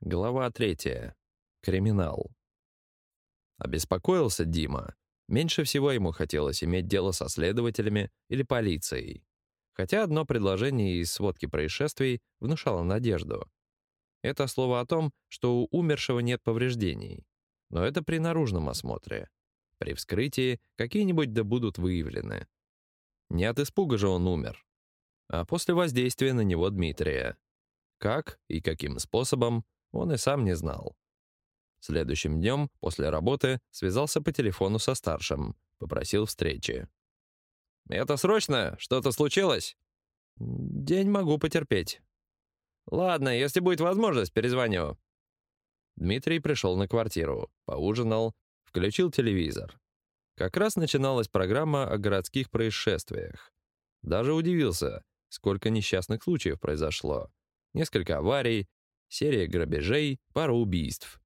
Глава третья. Криминал. Обеспокоился Дима. Меньше всего ему хотелось иметь дело со следователями или полицией. Хотя одно предложение из сводки происшествий внушало надежду. Это слово о том, что у умершего нет повреждений. Но это при наружном осмотре. При вскрытии какие-нибудь да будут выявлены. Не от испуга же он умер, а после воздействия на него Дмитрия. Как и каким способом, он и сам не знал. Следующим днем, после работы, связался по телефону со старшим, попросил встречи. «Это срочно? Что-то случилось?» «День могу потерпеть». «Ладно, если будет возможность, перезвоню». Дмитрий пришел на квартиру, поужинал, включил телевизор. Как раз начиналась программа о городских происшествиях. Даже удивился, сколько несчастных случаев произошло. Несколько аварий, серия грабежей, пара убийств.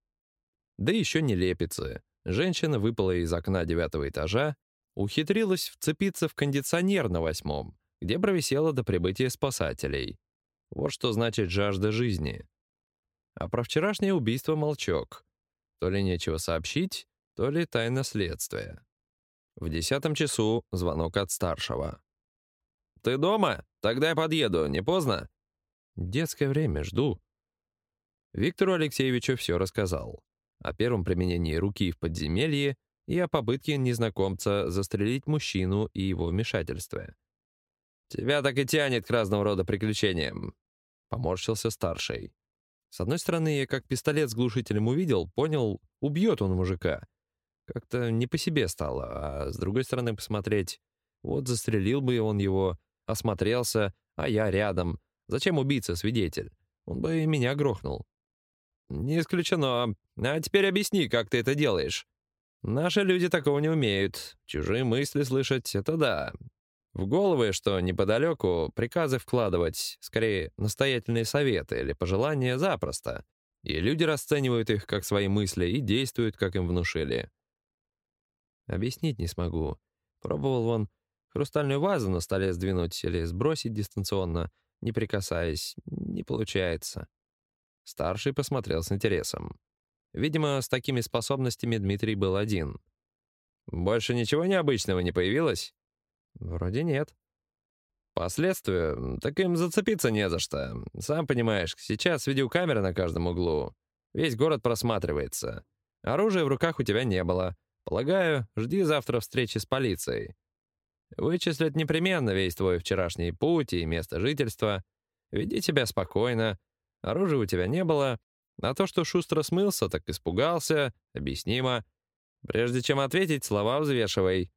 Да еще нелепицы. Женщина выпала из окна девятого этажа, ухитрилась вцепиться в кондиционер на восьмом, где провисела до прибытия спасателей. Вот что значит жажда жизни. А про вчерашнее убийство молчок. То ли нечего сообщить, то ли тайна следствия. В десятом часу звонок от старшего. «Ты дома? Тогда я подъеду, не поздно?» «Детское время, жду», Виктору Алексеевичу все рассказал. О первом применении руки в подземелье и о попытке незнакомца застрелить мужчину и его вмешательстве. «Тебя так и тянет к разного рода приключениям», — поморщился старший. С одной стороны, я как пистолет с глушителем увидел, понял, убьет он мужика. Как-то не по себе стало, а с другой стороны посмотреть, вот застрелил бы он его, осмотрелся, а я рядом. Зачем убийца-свидетель? Он бы и меня грохнул. «Не исключено. А теперь объясни, как ты это делаешь». «Наши люди такого не умеют. Чужие мысли слышать — это да. В головы, что неподалеку, приказы вкладывать, скорее, настоятельные советы или пожелания запросто. И люди расценивают их как свои мысли и действуют, как им внушили». Объяснить не смогу. Пробовал он хрустальную вазу на столе сдвинуть или сбросить дистанционно, не прикасаясь. Не получается. Старший посмотрел с интересом. Видимо, с такими способностями Дмитрий был один. «Больше ничего необычного не появилось?» «Вроде нет». «Последствия? Так им зацепиться не за что. Сам понимаешь, сейчас видеокамера на каждом углу. Весь город просматривается. Оружия в руках у тебя не было. Полагаю, жди завтра встречи с полицией. Вычислят непременно весь твой вчерашний путь и место жительства. Веди себя спокойно, Оружия у тебя не было, а то, что шустро смылся, так испугался, объяснимо. Прежде чем ответить, слова взвешивай.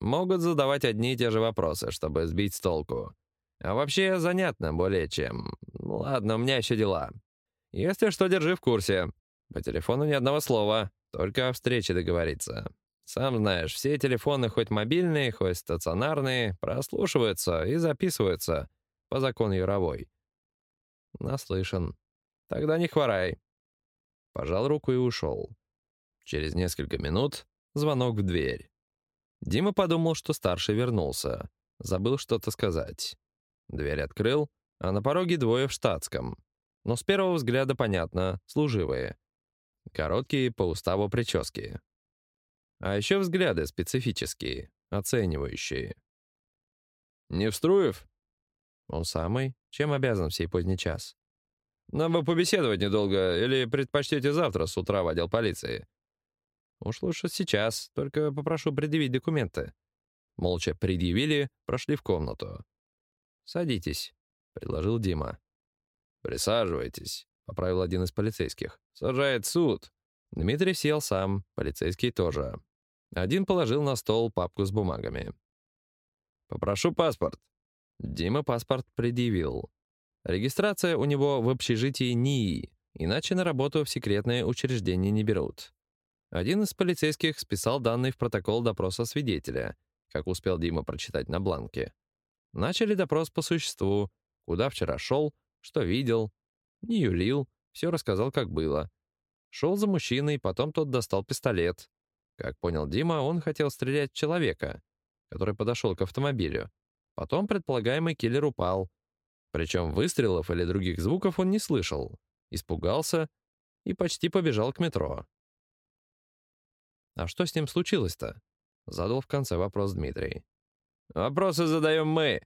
Могут задавать одни и те же вопросы, чтобы сбить с толку. А вообще занятно более чем. Ладно, у меня еще дела. Если что, держи в курсе. По телефону ни одного слова, только о встрече договориться. Сам знаешь, все телефоны, хоть мобильные, хоть стационарные, прослушиваются и записываются по закону Яровой. «Наслышан. Тогда не хворай». Пожал руку и ушел. Через несколько минут звонок в дверь. Дима подумал, что старший вернулся. Забыл что-то сказать. Дверь открыл, а на пороге двое в штатском. Но с первого взгляда понятно, служивые. Короткие по уставу прически. А еще взгляды специфические, оценивающие. «Невструев?» «Он самый. Чем обязан в сей поздний час?» «Нам бы побеседовать недолго, или предпочтете завтра с утра в отдел полиции?» «Уж лучше сейчас, только попрошу предъявить документы». Молча предъявили, прошли в комнату. «Садитесь», — предложил Дима. «Присаживайтесь», — поправил один из полицейских. «Сажает суд». Дмитрий сел сам, полицейский тоже. Один положил на стол папку с бумагами. «Попрошу паспорт», Дима паспорт предъявил. Регистрация у него в общежитии НИИ, иначе на работу в секретное учреждение не берут. Один из полицейских списал данные в протокол допроса свидетеля, как успел Дима прочитать на бланке. Начали допрос по существу, куда вчера шел, что видел. Не юлил, все рассказал, как было. Шел за мужчиной, потом тот достал пистолет. Как понял Дима, он хотел стрелять в человека, который подошел к автомобилю. Потом предполагаемый киллер упал. Причем выстрелов или других звуков он не слышал. Испугался, и почти побежал к метро. «А что с ним случилось-то?» — задал в конце вопрос Дмитрий. «Вопросы задаем мы!»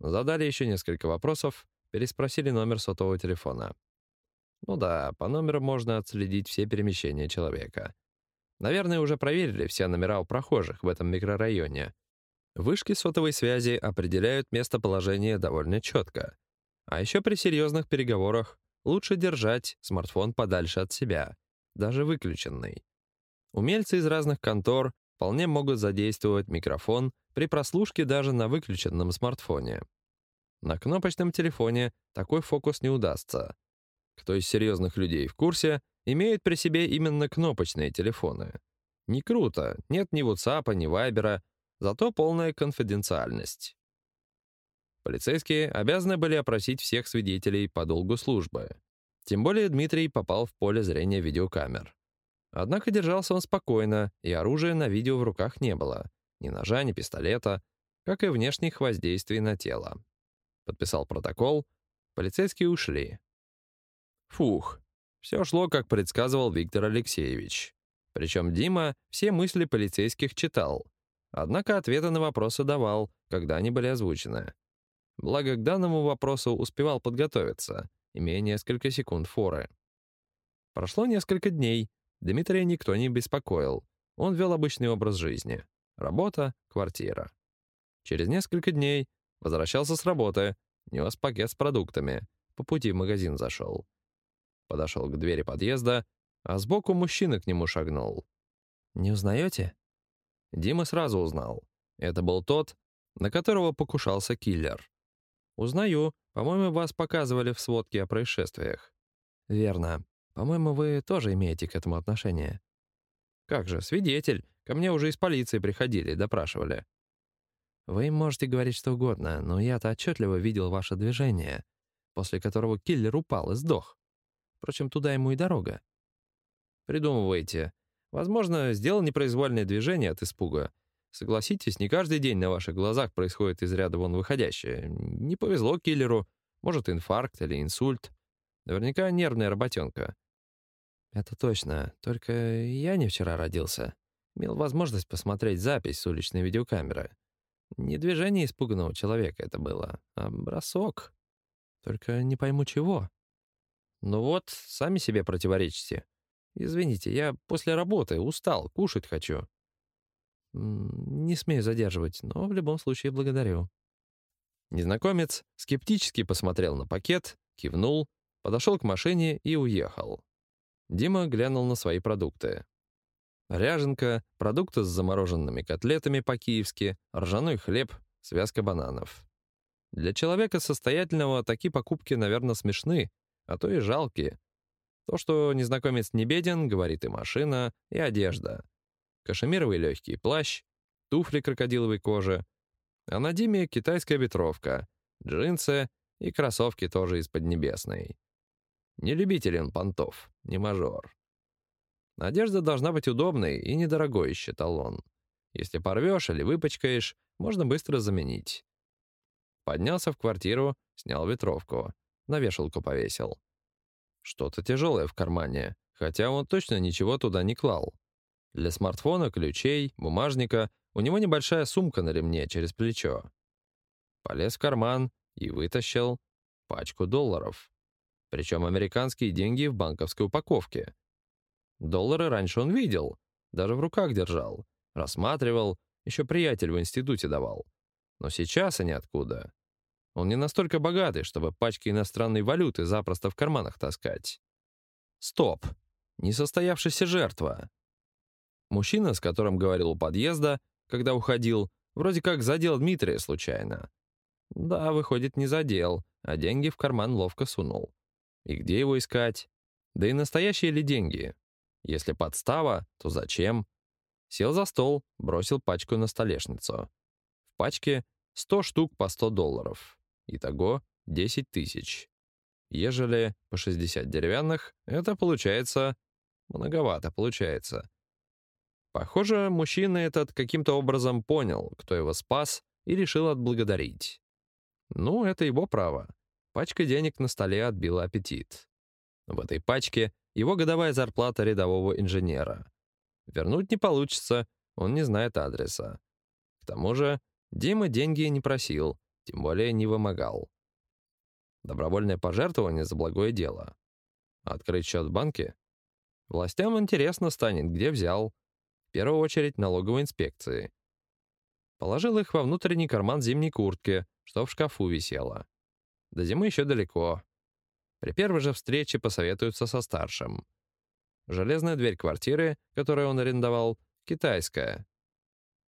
Задали еще несколько вопросов, переспросили номер сотового телефона. Ну да, по номеру можно отследить все перемещения человека. Наверное, уже проверили все номера у прохожих в этом микрорайоне. Вышки сотовой связи определяют местоположение довольно четко. А еще при серьезных переговорах лучше держать смартфон подальше от себя, даже выключенный. Умельцы из разных контор вполне могут задействовать микрофон при прослушке даже на выключенном смартфоне. На кнопочном телефоне такой фокус не удастся. Кто из серьезных людей в курсе, имеет при себе именно кнопочные телефоны. Не круто, нет ни WhatsApp, ни Viber, зато полная конфиденциальность. Полицейские обязаны были опросить всех свидетелей по долгу службы. Тем более Дмитрий попал в поле зрения видеокамер. Однако держался он спокойно, и оружия на видео в руках не было. Ни ножа, ни пистолета, как и внешних воздействий на тело. Подписал протокол, полицейские ушли. Фух, все шло, как предсказывал Виктор Алексеевич. Причем Дима все мысли полицейских читал, однако ответы на вопросы давал, когда они были озвучены. Благо, к данному вопросу успевал подготовиться, имея несколько секунд форы. Прошло несколько дней, Дмитрия никто не беспокоил. Он вел обычный образ жизни. Работа, квартира. Через несколько дней возвращался с работы, нес пакет с продуктами, по пути в магазин зашел. Подошел к двери подъезда, а сбоку мужчина к нему шагнул. «Не узнаете?» Дима сразу узнал. Это был тот, на которого покушался киллер. «Узнаю. По-моему, вас показывали в сводке о происшествиях». «Верно. По-моему, вы тоже имеете к этому отношение». «Как же, свидетель. Ко мне уже из полиции приходили, допрашивали». «Вы можете говорить что угодно, но я-то отчетливо видел ваше движение, после которого киллер упал и сдох. Впрочем, туда ему и дорога». «Придумывайте. Возможно, сделал непроизвольное движение от испуга. Согласитесь, не каждый день на ваших глазах происходит из ряда вон выходящее. Не повезло киллеру. Может, инфаркт или инсульт. Наверняка нервная работенка. Это точно. Только я не вчера родился. Имел возможность посмотреть запись с уличной видеокамеры. Не движение испуганного человека это было, а бросок. Только не пойму чего. Ну вот, сами себе противоречите. Извините, я после работы устал, кушать хочу. Не смею задерживать, но в любом случае благодарю. Незнакомец скептически посмотрел на пакет, кивнул, подошел к машине и уехал. Дима глянул на свои продукты. Ряженка, продукты с замороженными котлетами по-киевски, ржаной хлеб, связка бананов. Для человека состоятельного такие покупки, наверное, смешны, а то и жалкие. То, что незнакомец не беден, говорит и машина, и одежда кашемировый легкий плащ, туфли крокодиловой кожи, а на Диме китайская ветровка, джинсы и кроссовки тоже из Поднебесной. Не любитель он понтов, не мажор. Одежда должна быть удобной и недорогой, считал он. Если порвешь или выпачкаешь, можно быстро заменить. Поднялся в квартиру, снял ветровку, на вешалку повесил. Что-то тяжелое в кармане, хотя он точно ничего туда не клал. Для смартфона, ключей, бумажника у него небольшая сумка на ремне через плечо. Полез в карман и вытащил пачку долларов. Причем американские деньги в банковской упаковке. Доллары раньше он видел, даже в руках держал, рассматривал, еще приятель в институте давал. Но сейчас они откуда? Он не настолько богатый, чтобы пачки иностранной валюты запросто в карманах таскать. Стоп! Несостоявшаяся жертва. Мужчина, с которым говорил у подъезда, когда уходил, вроде как задел Дмитрия случайно. Да, выходит, не задел, а деньги в карман ловко сунул. И где его искать? Да и настоящие ли деньги? Если подстава, то зачем? Сел за стол, бросил пачку на столешницу. В пачке 100 штук по 100 долларов. Итого 10 тысяч. Ежели по 60 деревянных, это получается... Многовато получается. Похоже, мужчина этот каким-то образом понял, кто его спас, и решил отблагодарить. Ну, это его право. Пачка денег на столе отбила аппетит. В этой пачке его годовая зарплата рядового инженера. Вернуть не получится, он не знает адреса. К тому же Дима деньги не просил, тем более не вымогал. Добровольное пожертвование за благое дело. Открыть счет в банке? Властям интересно станет, где взял. В первую очередь налоговой инспекции. Положил их во внутренний карман зимней куртки, что в шкафу висело. До зимы еще далеко. При первой же встрече посоветуются со старшим. Железная дверь квартиры, которую он арендовал, китайская.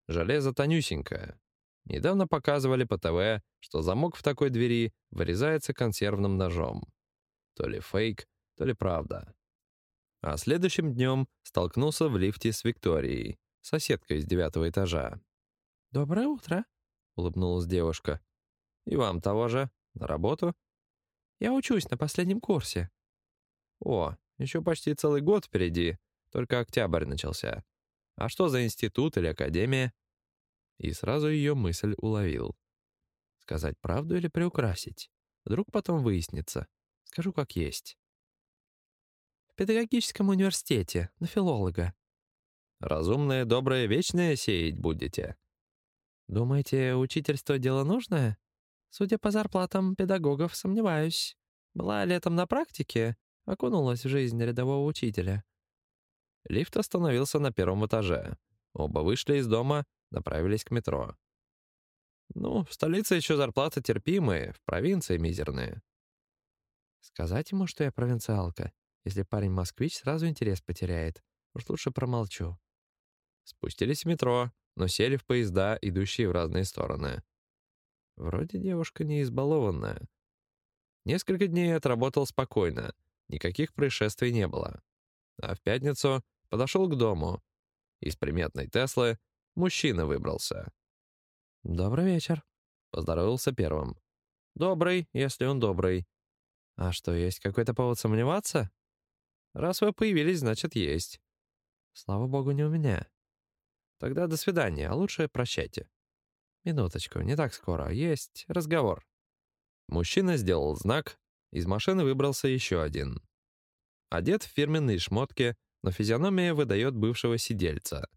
Железо тонюсенькое. Недавно показывали по ТВ, что замок в такой двери вырезается консервным ножом. То ли фейк, то ли правда. А следующим днем столкнулся в лифте с Викторией, соседкой из девятого этажа. «Доброе утро», — улыбнулась девушка. «И вам того же. На работу?» «Я учусь на последнем курсе». «О, еще почти целый год впереди. Только октябрь начался. А что за институт или академия?» И сразу ее мысль уловил. Сказать правду или приукрасить? Вдруг потом выяснится. Скажу как есть. В педагогическом университете, на филолога. Разумное, доброе, вечное сеять будете. Думаете, учительство дело нужное? Судя по зарплатам педагогов, сомневаюсь. Была летом на практике, окунулась в жизнь рядового учителя. Лифт остановился на первом этаже. Оба вышли из дома, направились к метро. Ну, в столице еще зарплаты терпимые, в провинции мизерные. Сказать ему, что я провинциалка. Если парень москвич, сразу интерес потеряет. Уж лучше промолчу. Спустились в метро, но сели в поезда, идущие в разные стороны. Вроде девушка не избалованная. Несколько дней отработал спокойно, никаких происшествий не было. А в пятницу подошел к дому. Из приметной Теслы мужчина выбрался. «Добрый вечер», — поздоровался первым. «Добрый, если он добрый. А что, есть какой-то повод сомневаться? Раз вы появились, значит, есть. Слава богу, не у меня. Тогда до свидания, а лучше прощайте. Минуточку, не так скоро, есть разговор». Мужчина сделал знак, из машины выбрался еще один. Одет в фирменные шмотки, но физиономия выдает бывшего сидельца.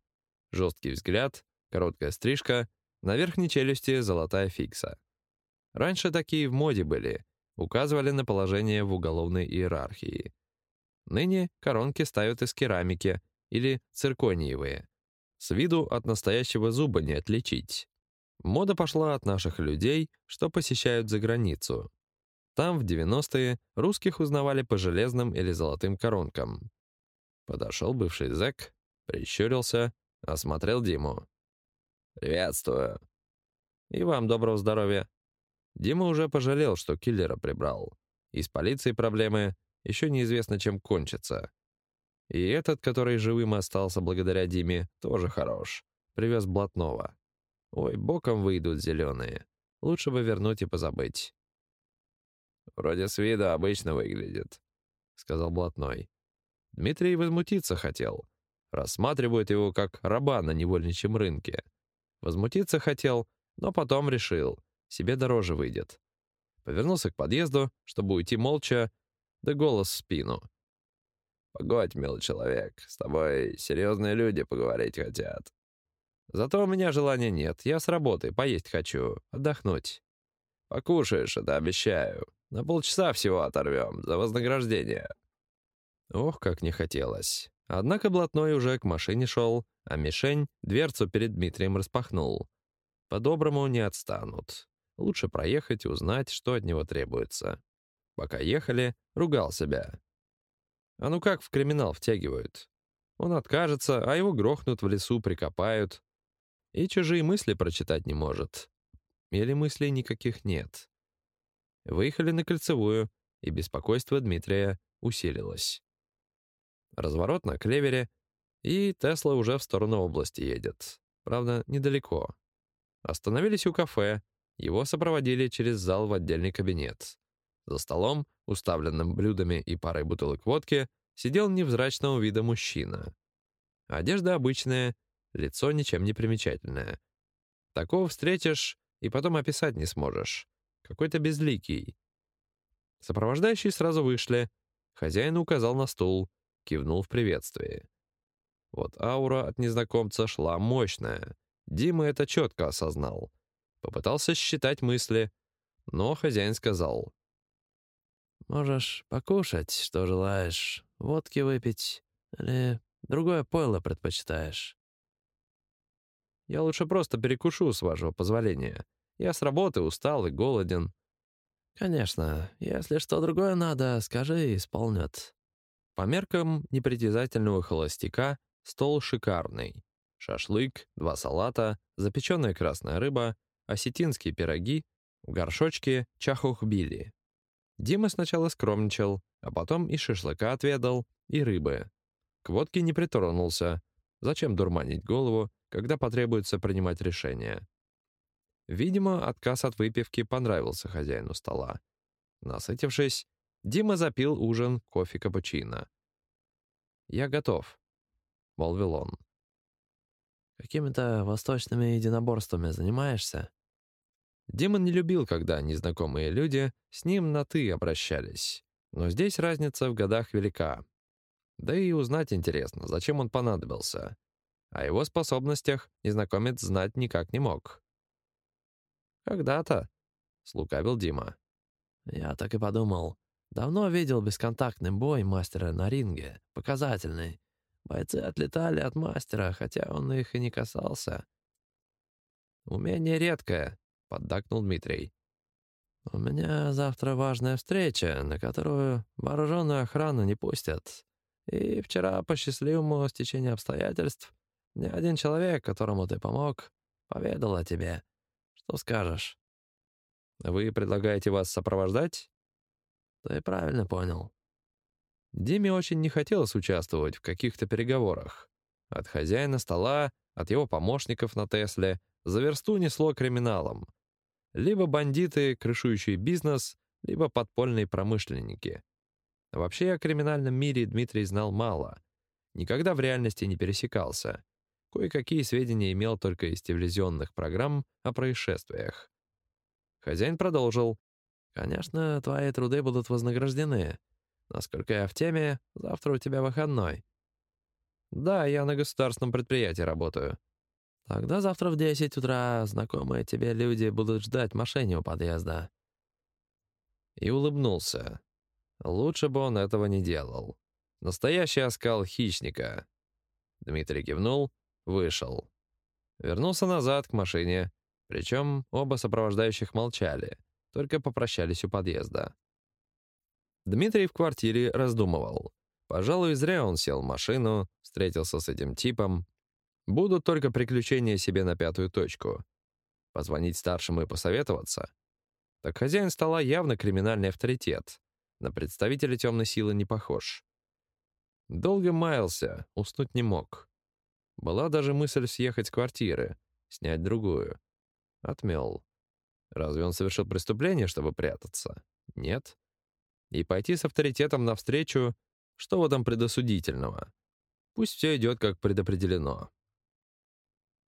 Жесткий взгляд, короткая стрижка, на верхней челюсти золотая фикса. Раньше такие в моде были, указывали на положение в уголовной иерархии. Ныне коронки ставят из керамики или циркониевые. С виду от настоящего зуба не отличить. Мода пошла от наших людей, что посещают за границу. Там в 90-е русских узнавали по железным или золотым коронкам. Подошел бывший зэк, прищурился, Осмотрел Диму. «Приветствую». «И вам доброго здоровья». Дима уже пожалел, что киллера прибрал. Из полиции проблемы, еще неизвестно, чем кончится. И этот, который живым остался благодаря Диме, тоже хорош. Привез блатного. Ой, боком выйдут зеленые. Лучше бы вернуть и позабыть. «Вроде с виду обычно выглядит», — сказал блатной. Дмитрий возмутиться хотел, Рассматривают его как раба на невольничьем рынке. Возмутиться хотел, но потом решил, себе дороже выйдет. Повернулся к подъезду, чтобы уйти молча, да голос в спину. «Погодь, милый человек, с тобой серьезные люди поговорить хотят. Зато у меня желания нет, я с работы, поесть хочу, отдохнуть. Покушаешь, это обещаю. На полчаса всего оторвем, за вознаграждение». Ох, как не хотелось. Однако блатной уже к машине шел, а мишень дверцу перед Дмитрием распахнул. По-доброму не отстанут. Лучше проехать и узнать, что от него требуется. Пока ехали, ругал себя. А ну как в криминал втягивают? Он откажется, а его грохнут в лесу, прикопают. И чужие мысли прочитать не может. Или мыслей никаких нет. Выехали на кольцевую, и беспокойство Дмитрия усилилось. Разворот на клевере, и Тесла уже в сторону области едет. Правда, недалеко. Остановились у кафе, его сопроводили через зал в отдельный кабинет. За столом, уставленным блюдами и парой бутылок водки, сидел невзрачного вида мужчина. Одежда обычная, лицо ничем не примечательное. Такого встретишь и потом описать не сможешь. Какой-то безликий. Сопровождающие сразу вышли, Хозяин указал на стул, кивнул в приветствии. Вот аура от незнакомца шла мощная. Дима это четко осознал. Попытался считать мысли, но хозяин сказал. «Можешь покушать, что желаешь, водки выпить или другое пойло предпочитаешь?» «Я лучше просто перекушу, с вашего позволения. Я с работы устал и голоден». «Конечно. Если что другое надо, скажи, исполнят». По меркам непритязательного холостяка стол шикарный. Шашлык, два салата, запеченная красная рыба, осетинские пироги, в горшочке чахухбили. Дима сначала скромничал, а потом и шашлыка отведал, и рыбы. К водке не притронулся. Зачем дурманить голову, когда потребуется принимать решение? Видимо, отказ от выпивки понравился хозяину стола. Насытившись, Дима запил ужин кофе-капучино. «Я готов», — молвил он. «Какими-то восточными единоборствами занимаешься?» Демон не любил, когда незнакомые люди с ним на «ты» обращались. Но здесь разница в годах велика. Да и узнать интересно, зачем он понадобился. О его способностях незнакомец знать никак не мог. «Когда-то», — слукавил Дима. «Я так и подумал. Давно видел бесконтактный бой мастера на ринге. Показательный. Бойцы отлетали от мастера, хотя он их и не касался. Умение редкое, поддакнул Дмитрий. «У меня завтра важная встреча, на которую вооруженную охрану не пустят. И вчера, по счастливому стечению обстоятельств, ни один человек, которому ты помог, поведал о тебе. Что скажешь?» «Вы предлагаете вас сопровождать?» «Ты правильно понял». Диме очень не хотелось участвовать в каких-то переговорах. От хозяина стола, от его помощников на Тесле, за версту несло криминалом — либо бандиты, крышующие бизнес, либо подпольные промышленники. Вообще о криминальном мире Дмитрий знал мало. Никогда в реальности не пересекался. Кое-какие сведения имел только из телевизионных программ о происшествиях. Хозяин продолжил. «Конечно, твои труды будут вознаграждены. Насколько я в теме, завтра у тебя выходной». «Да, я на государственном предприятии работаю», Тогда завтра в десять утра знакомые тебе люди будут ждать в машине у подъезда». И улыбнулся. Лучше бы он этого не делал. Настоящий оскал хищника. Дмитрий кивнул, вышел. Вернулся назад к машине, причем оба сопровождающих молчали, только попрощались у подъезда. Дмитрий в квартире раздумывал. Пожалуй, зря он сел в машину, встретился с этим типом, Будут только приключения себе на пятую точку. Позвонить старшим и посоветоваться? Так хозяин стола явно криминальный авторитет. На представителя темной силы не похож. Долго маялся, уснуть не мог. Была даже мысль съехать с квартиры, снять другую. Отмел. Разве он совершил преступление, чтобы прятаться? Нет. И пойти с авторитетом навстречу, что в этом предосудительного? Пусть все идет, как предопределено.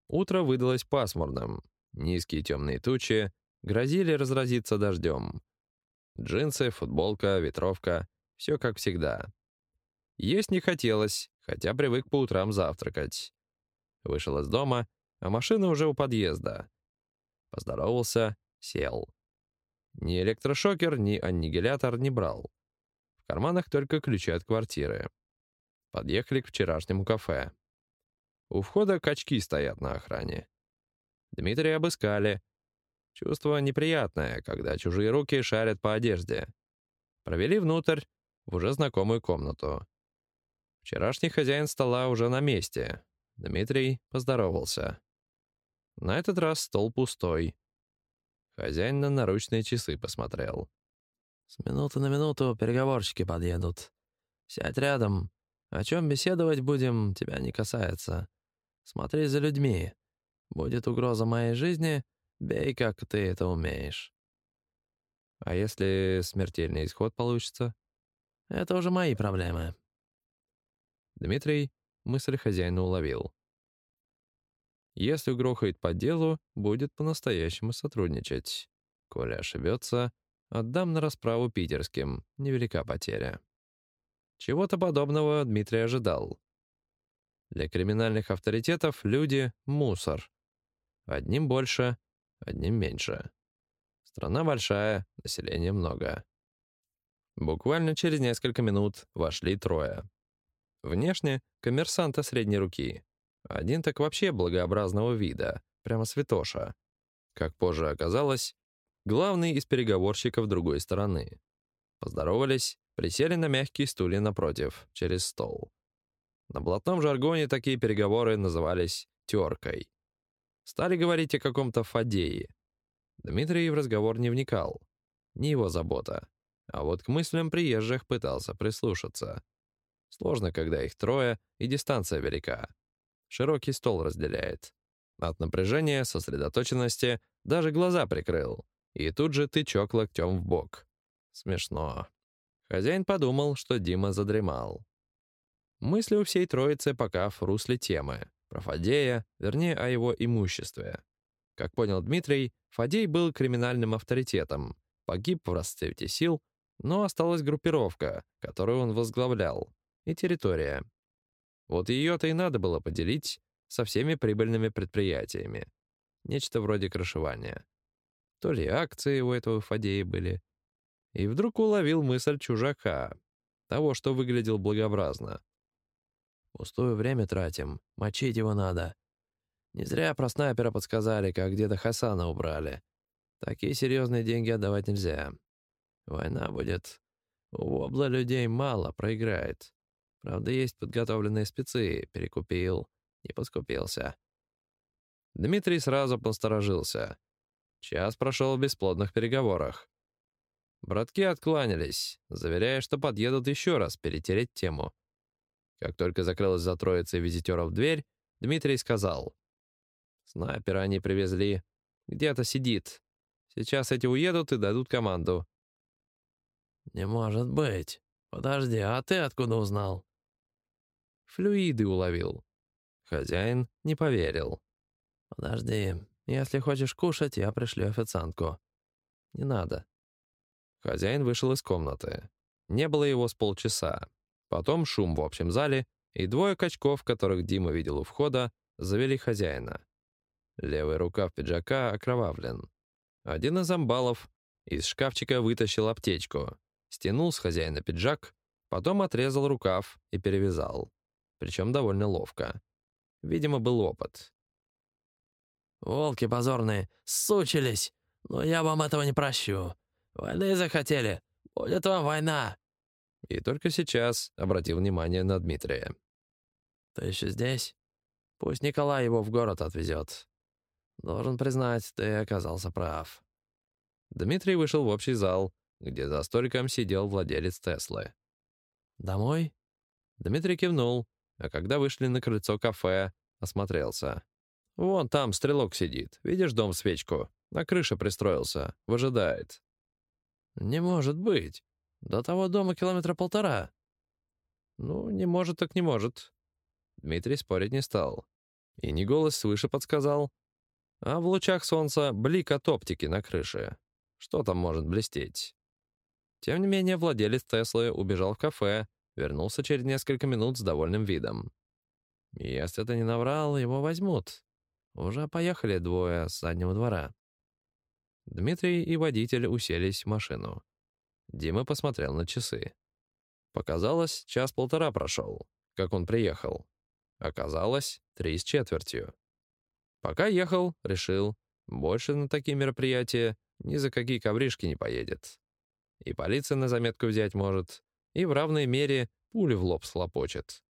Утро выдалось пасмурным. Низкие темные тучи грозили разразиться дождем. Джинсы, футболка, ветровка — все как всегда. Есть не хотелось, хотя привык по утрам завтракать. Вышел из дома, а машина уже у подъезда. Поздоровался, сел. Ни электрошокер, ни аннигилятор не брал. В карманах только ключи от квартиры. Подъехали к вчерашнему кафе. У входа качки стоят на охране. Дмитрия обыскали. Чувство неприятное, когда чужие руки шарят по одежде. Провели внутрь, в уже знакомую комнату. Вчерашний хозяин стола уже на месте. Дмитрий поздоровался. На этот раз стол пустой. Хозяин на наручные часы посмотрел. «С минуты на минуту переговорщики подъедут. Сядь рядом. О чем беседовать будем, тебя не касается. Смотри за людьми. Будет угроза моей жизни, бей, как ты это умеешь. А если смертельный исход получится? Это уже мои проблемы. Дмитрий мысль хозяина уловил. Если угрохает по делу, будет по-настоящему сотрудничать. Коля ошибется, отдам на расправу питерским, невелика потеря. Чего-то подобного Дмитрий ожидал. Для криминальных авторитетов люди — мусор. Одним больше, одним меньше. Страна большая, населения много. Буквально через несколько минут вошли трое. Внешне — коммерсанта средней руки. Один так вообще благообразного вида, прямо святоша. Как позже оказалось, главный из переговорщиков другой стороны. Поздоровались, присели на мягкие стулья напротив, через стол. На блатном жаргоне такие переговоры назывались «теркой». Стали говорить о каком-то Фадее. Дмитрий в разговор не вникал. Не его забота. А вот к мыслям приезжих пытался прислушаться. Сложно, когда их трое, и дистанция велика. Широкий стол разделяет. От напряжения, сосредоточенности даже глаза прикрыл. И тут же тычок локтем в бок. Смешно. Хозяин подумал, что Дима задремал. Мысли у всей троицы пока в русле темы. Про Фадея, вернее, о его имуществе. Как понял Дмитрий, Фадей был криминальным авторитетом, погиб в расцвете сил, но осталась группировка, которую он возглавлял, и территория. Вот ее-то и надо было поделить со всеми прибыльными предприятиями. Нечто вроде крышевания. То ли акции у этого Фадея были. И вдруг уловил мысль чужака, того, что выглядел благообразно. «Пустое время тратим, мочить его надо. Не зря про снайпера подсказали, как деда Хасана убрали. Такие серьезные деньги отдавать нельзя. Война будет. У обла людей мало, проиграет. Правда, есть подготовленные спецы, перекупил, не поскупился. Дмитрий сразу посторожился. Час прошел в бесплодных переговорах. Братки откланялись, заверяя, что подъедут еще раз перетереть тему. Как только закрылась за троицей визитеров дверь, Дмитрий сказал. «Снайпера они привезли. Где-то сидит. Сейчас эти уедут и дадут команду». «Не может быть. Подожди, а ты откуда узнал?» Флюиды уловил. Хозяин не поверил. «Подожди, если хочешь кушать, я пришлю официантку». «Не надо». Хозяин вышел из комнаты. Не было его с полчаса. Потом шум в общем зале, и двое качков, которых Дима видел у входа, завели хозяина. Левый рукав пиджака окровавлен. Один из амбалов из шкафчика вытащил аптечку, стянул с хозяина пиджак, потом отрезал рукав и перевязал причем довольно ловко. Видимо, был опыт. «Волки позорные, сучились! Но я вам этого не прощу. Войны захотели, будет вам война!» И только сейчас обратил внимание на Дмитрия. «Ты еще здесь? Пусть Николай его в город отвезет. Должен признать, ты оказался прав». Дмитрий вышел в общий зал, где за столиком сидел владелец Теслы. «Домой?» Дмитрий кивнул, а когда вышли на крыльцо кафе, осмотрелся. «Вон там стрелок сидит. Видишь дом-свечку? На крыше пристроился. Выжидает». «Не может быть. До того дома километра полтора». «Ну, не может так не может». Дмитрий спорить не стал. И не голос свыше подсказал. А в лучах солнца блик от оптики на крыше. Что там может блестеть? Тем не менее, владелец Теслы убежал в кафе, Вернулся через несколько минут с довольным видом. «Если ты не наврал, его возьмут. Уже поехали двое с заднего двора». Дмитрий и водитель уселись в машину. Дима посмотрел на часы. Показалось, час-полтора прошел, как он приехал. Оказалось, три с четвертью. Пока ехал, решил, больше на такие мероприятия ни за какие ковришки не поедет. И полиция на заметку взять может, и в равной мере пули в лоб слопочет.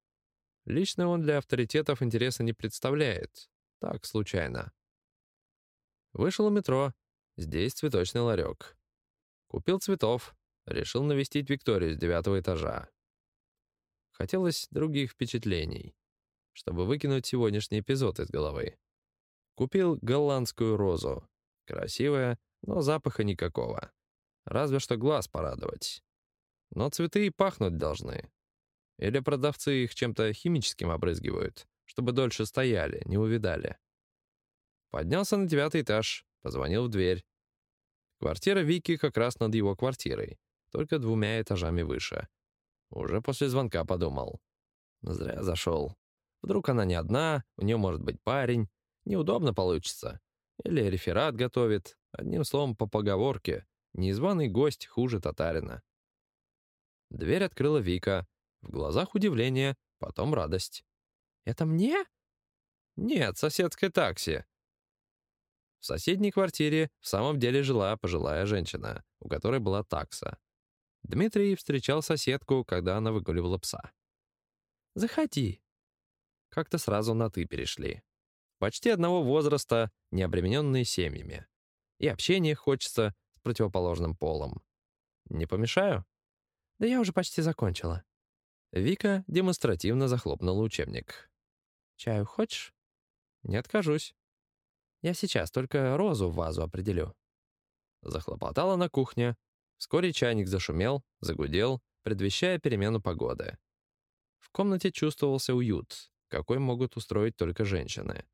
Лично он для авторитетов интереса не представляет. Так, случайно. Вышел у метро. Здесь цветочный ларек. Купил цветов. Решил навестить Викторию с девятого этажа. Хотелось других впечатлений, чтобы выкинуть сегодняшний эпизод из головы. Купил голландскую розу. Красивая, но запаха никакого. Разве что глаз порадовать. Но цветы и пахнуть должны. Или продавцы их чем-то химическим обрызгивают, чтобы дольше стояли, не увидали. Поднялся на девятый этаж, позвонил в дверь. Квартира Вики как раз над его квартирой, только двумя этажами выше. Уже после звонка подумал. Зря зашел. Вдруг она не одна, у нее может быть парень. Неудобно получится. Или реферат готовит. Одним словом, по поговорке. Незваный гость хуже татарина. Дверь открыла Вика. В глазах удивление, потом радость. «Это мне?» «Нет, соседское такси». В соседней квартире в самом деле жила пожилая женщина, у которой была такса. Дмитрий встречал соседку, когда она выгуливала пса. «Заходи». Как-то сразу на «ты» перешли. Почти одного возраста, не обремененные семьями. И общение хочется с противоположным полом. Не помешаю? Да я уже почти закончила. Вика демонстративно захлопнула учебник. «Чаю хочешь?» «Не откажусь». «Я сейчас только розу в вазу определю». Захлопотала на кухне. Вскоре чайник зашумел, загудел, предвещая перемену погоды. В комнате чувствовался уют, какой могут устроить только женщины.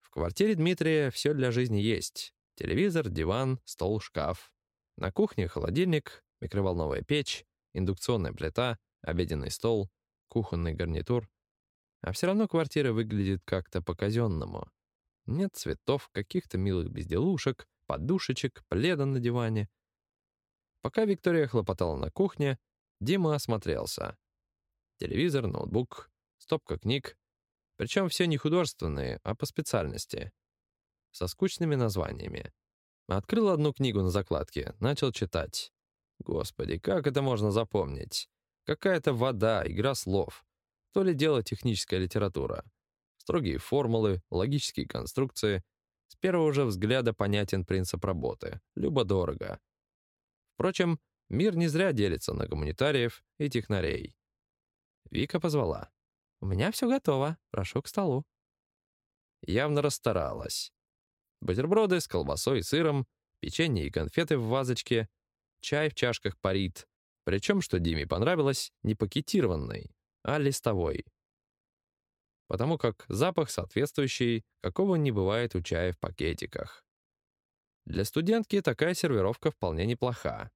В квартире Дмитрия все для жизни есть. Телевизор, диван, стол, шкаф. На кухне холодильник, микроволновая печь, индукционная плита, обеденный стол, кухонный гарнитур. А все равно квартира выглядит как-то по-казенному. Нет цветов, каких-то милых безделушек, подушечек, пледа на диване. Пока Виктория хлопотала на кухне, Дима осмотрелся. Телевизор, ноутбук, стопка книг. Причем все не художественные, а по специальности. Со скучными названиями. Открыл одну книгу на закладке, начал читать. Господи, как это можно запомнить? Какая-то вода, игра слов. То ли дело техническая литература. Строгие формулы, логические конструкции. С первого же взгляда понятен принцип работы. Любо-дорого. Впрочем, мир не зря делится на гуманитариев и технарей. Вика позвала. «У меня все готово. Прошу к столу». Явно расстаралась. Бутерброды с колбасой и сыром, печенье и конфеты в вазочке, чай в чашках парит, причем, что Диме понравилось, не пакетированный, а листовой. Потому как запах соответствующий, какого не бывает у чая в пакетиках. Для студентки такая сервировка вполне неплоха.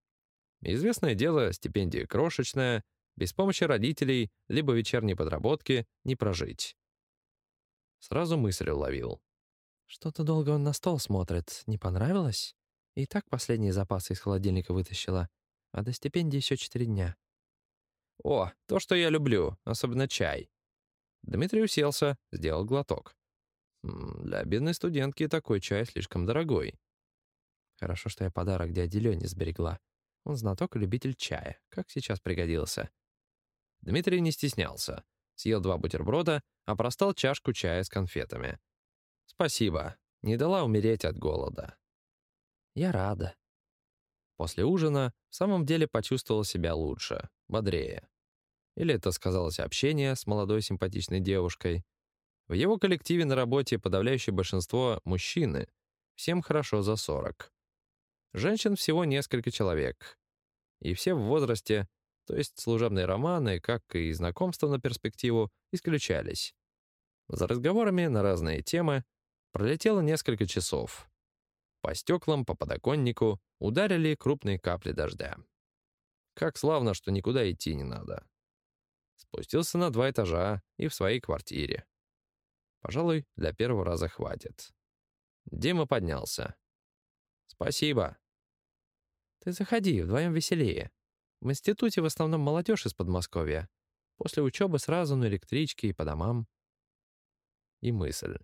Известное дело, стипендия крошечная, без помощи родителей, либо вечерней подработки не прожить. Сразу мысль уловил. Что-то долго он на стол смотрит. Не понравилось? И так последние запасы из холодильника вытащила а до стипендии еще четыре дня. О, то, что я люблю, особенно чай. Дмитрий уселся, сделал глоток. Для бедной студентки такой чай слишком дорогой. Хорошо, что я подарок дяде Лене сберегла. Он знаток и любитель чая, как сейчас пригодился. Дмитрий не стеснялся. Съел два бутерброда, а простал чашку чая с конфетами. «Спасибо. Не дала умереть от голода». «Я рада», После ужина в самом деле почувствовал себя лучше, бодрее. Или это сказалось общение с молодой симпатичной девушкой. В его коллективе на работе подавляющее большинство — мужчины, всем хорошо за 40. Женщин всего несколько человек. И все в возрасте, то есть служебные романы, как и знакомства на перспективу, исключались. За разговорами на разные темы пролетело несколько часов. По стеклам, по подоконнику ударили крупные капли дождя. Как славно, что никуда идти не надо. Спустился на два этажа и в своей квартире. Пожалуй, для первого раза хватит. Дима поднялся. «Спасибо». «Ты заходи, вдвоем веселее. В институте в основном молодежь из Подмосковья. После учебы сразу на электричке и по домам». И мысль.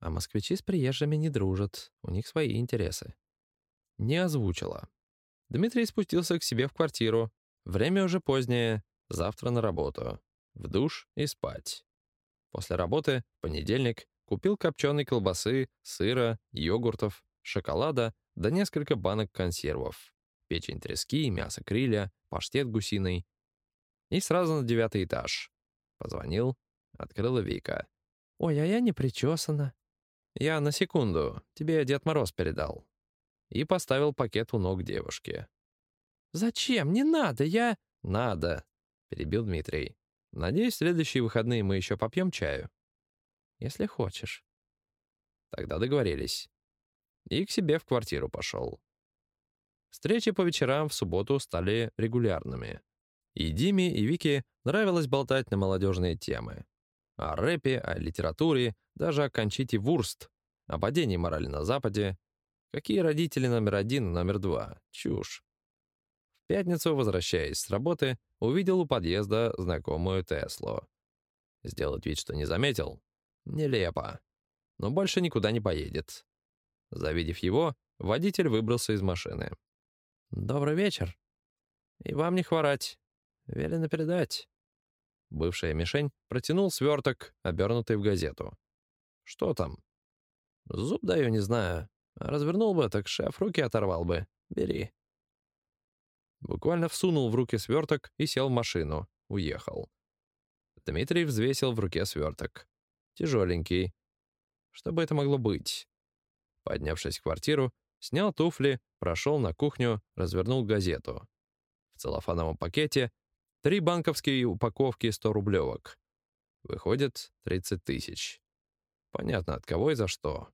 А москвичи с приезжими не дружат, у них свои интересы. Не озвучила. Дмитрий спустился к себе в квартиру. Время уже позднее, завтра на работу. В душ и спать. После работы, понедельник, купил копченой колбасы, сыра, йогуртов, шоколада да несколько банок консервов. Печень трески, мясо криля, паштет гусиный. И сразу на девятый этаж. Позвонил, открыла Вика. «Ой, а я не причесана», «Я на секунду. Тебе Дед Мороз передал». И поставил пакет у ног девушки. «Зачем? Не надо, я...» «Надо», — перебил Дмитрий. «Надеюсь, в следующие выходные мы еще попьем чаю». «Если хочешь». Тогда договорились. И к себе в квартиру пошел. Встречи по вечерам в субботу стали регулярными. И Диме, и Вике нравилось болтать на молодежные темы. О рэпе, о литературе, даже о Кончите Вурст, о падении морали на Западе. Какие родители номер один номер два? Чушь. В пятницу, возвращаясь с работы, увидел у подъезда знакомую Теслу. Сделать вид, что не заметил? Нелепо. Но больше никуда не поедет. Завидев его, водитель выбрался из машины. «Добрый вечер. И вам не хворать. Велено передать». Бывшая мишень протянул сверток, обернутый в газету. «Что там?» «Зуб даю, не знаю. Развернул бы, так шеф руки оторвал бы. Бери». Буквально всунул в руки сверток и сел в машину. Уехал. Дмитрий взвесил в руке сверток. Тяжеленький. Что бы это могло быть? Поднявшись в квартиру, снял туфли, прошел на кухню, развернул газету. В целлофановом пакете три банковские упаковки 100-рублевок. Выходит 30 тысяч. Понятно, от кого и за что.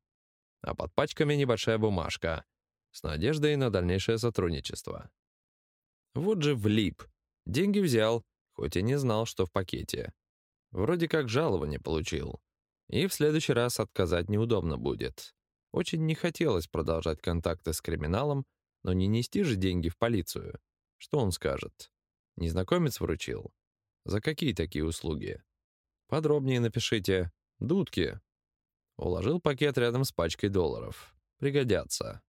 А под пачками небольшая бумажка с надеждой на дальнейшее сотрудничество. Вот же влип. Деньги взял, хоть и не знал, что в пакете. Вроде как жалование получил. И в следующий раз отказать неудобно будет. Очень не хотелось продолжать контакты с криминалом, но не нести же деньги в полицию. Что он скажет? Незнакомец вручил? За какие такие услуги? Подробнее напишите. Дудки. Уложил пакет рядом с пачкой долларов. Пригодятся.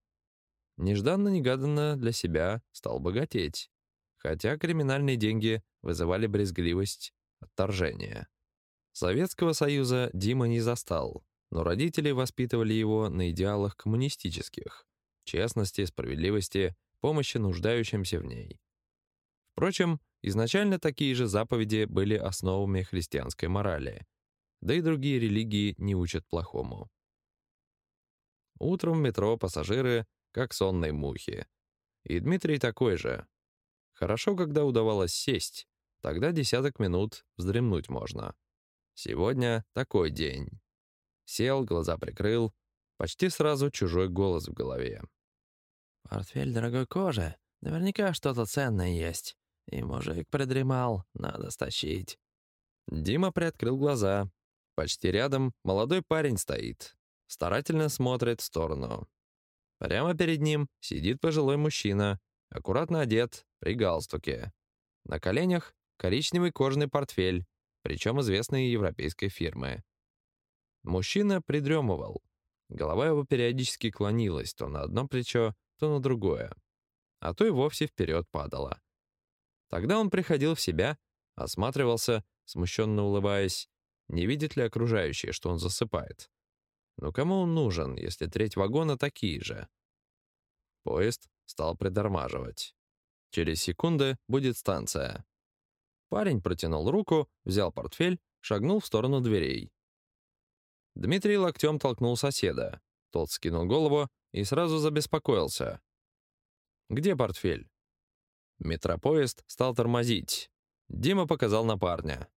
Нежданно-негаданно для себя стал богатеть. Хотя криминальные деньги вызывали брезгливость, отторжение. Советского Союза Дима не застал, но родители воспитывали его на идеалах коммунистических — честности, справедливости, помощи нуждающимся в ней. Впрочем, изначально такие же заповеди были основами христианской морали, да и другие религии не учат плохому. Утром в метро пассажиры как сонные мухи. И Дмитрий такой же. Хорошо, когда удавалось сесть, тогда десяток минут вздремнуть можно. Сегодня такой день. Сел, глаза прикрыл. Почти сразу чужой голос в голове. «Портфель дорогой кожи. Наверняка что-то ценное есть. И мужик придремал, надо стащить». Дима приоткрыл глаза. Почти рядом молодой парень стоит. Старательно смотрит в сторону. Прямо перед ним сидит пожилой мужчина, аккуратно одет, при галстуке. На коленях коричневый кожаный портфель, причем известной европейской фирмы. Мужчина придремывал. Голова его периодически клонилась то на одно плечо, то на другое. А то и вовсе вперед падала. Тогда он приходил в себя, осматривался, смущенно улыбаясь, не видит ли окружающие, что он засыпает. Но кому он нужен, если треть вагона такие же? Поезд стал придормаживать. Через секунды будет станция. Парень протянул руку, взял портфель, шагнул в сторону дверей. Дмитрий локтем толкнул соседа. Тот скинул голову и сразу забеспокоился. «Где портфель?» Метропоезд стал тормозить. Дима показал на парня.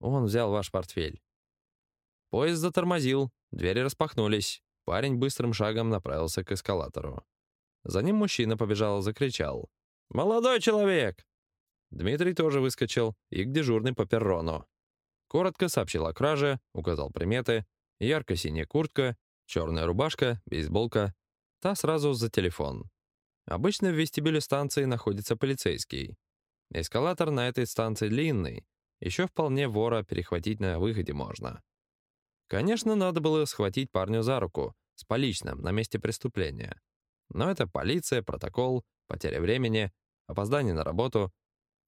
«Он взял ваш портфель». Поезд затормозил, двери распахнулись. Парень быстрым шагом направился к эскалатору. За ним мужчина побежал, закричал. «Молодой человек!» Дмитрий тоже выскочил и к дежурной по перрону. Коротко сообщил о краже, указал приметы, ярко-синяя куртка, черная рубашка, бейсболка. Та сразу за телефон. Обычно в вестибюле станции находится полицейский. Эскалатор на этой станции длинный. Еще вполне вора перехватить на выходе можно. Конечно, надо было схватить парню за руку, с поличным, на месте преступления. Но это полиция, протокол, потеря времени, опоздание на работу.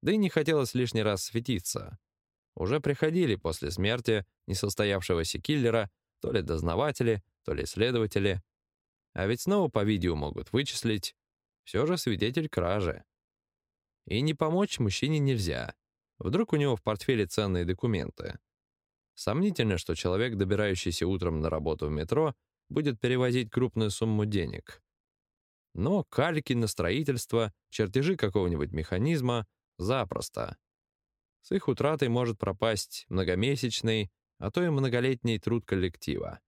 Да и не хотелось лишний раз светиться. Уже приходили после смерти несостоявшегося киллера то ли дознаватели, то ли следователи. А ведь снова по видео могут вычислить. Все же свидетель кражи. И не помочь мужчине нельзя. Вдруг у него в портфеле ценные документы. Сомнительно, что человек, добирающийся утром на работу в метро, будет перевозить крупную сумму денег. Но кальки на строительство, чертежи какого-нибудь механизма — запросто. С их утратой может пропасть многомесячный, а то и многолетний труд коллектива.